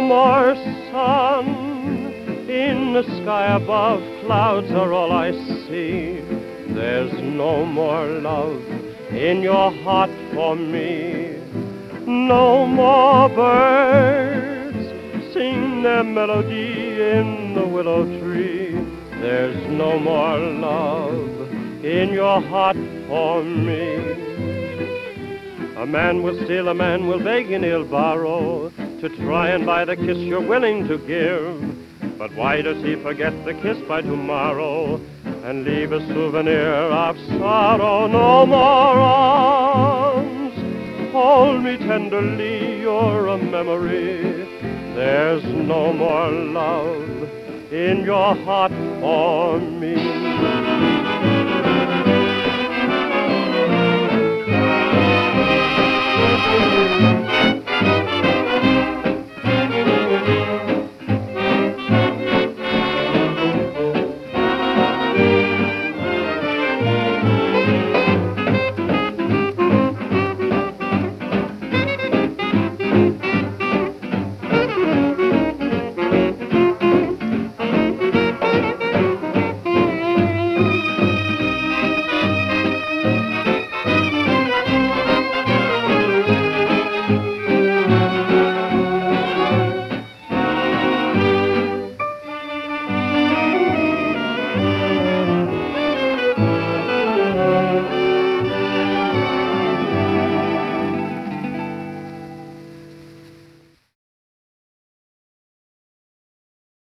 No more sun in the sky above, clouds are all I see. There's no more love in your heart for me. No more birds sing their melody in the willow tree. There's no more love in your heart for me. A man will steal, a man will beg and he'll borrow to try and buy the kiss you're willing to give. But why does he forget the kiss by tomorrow and leave a souvenir of sorrow? No more arms, hold me tenderly, you're a memory. There's no more love in your heart for me.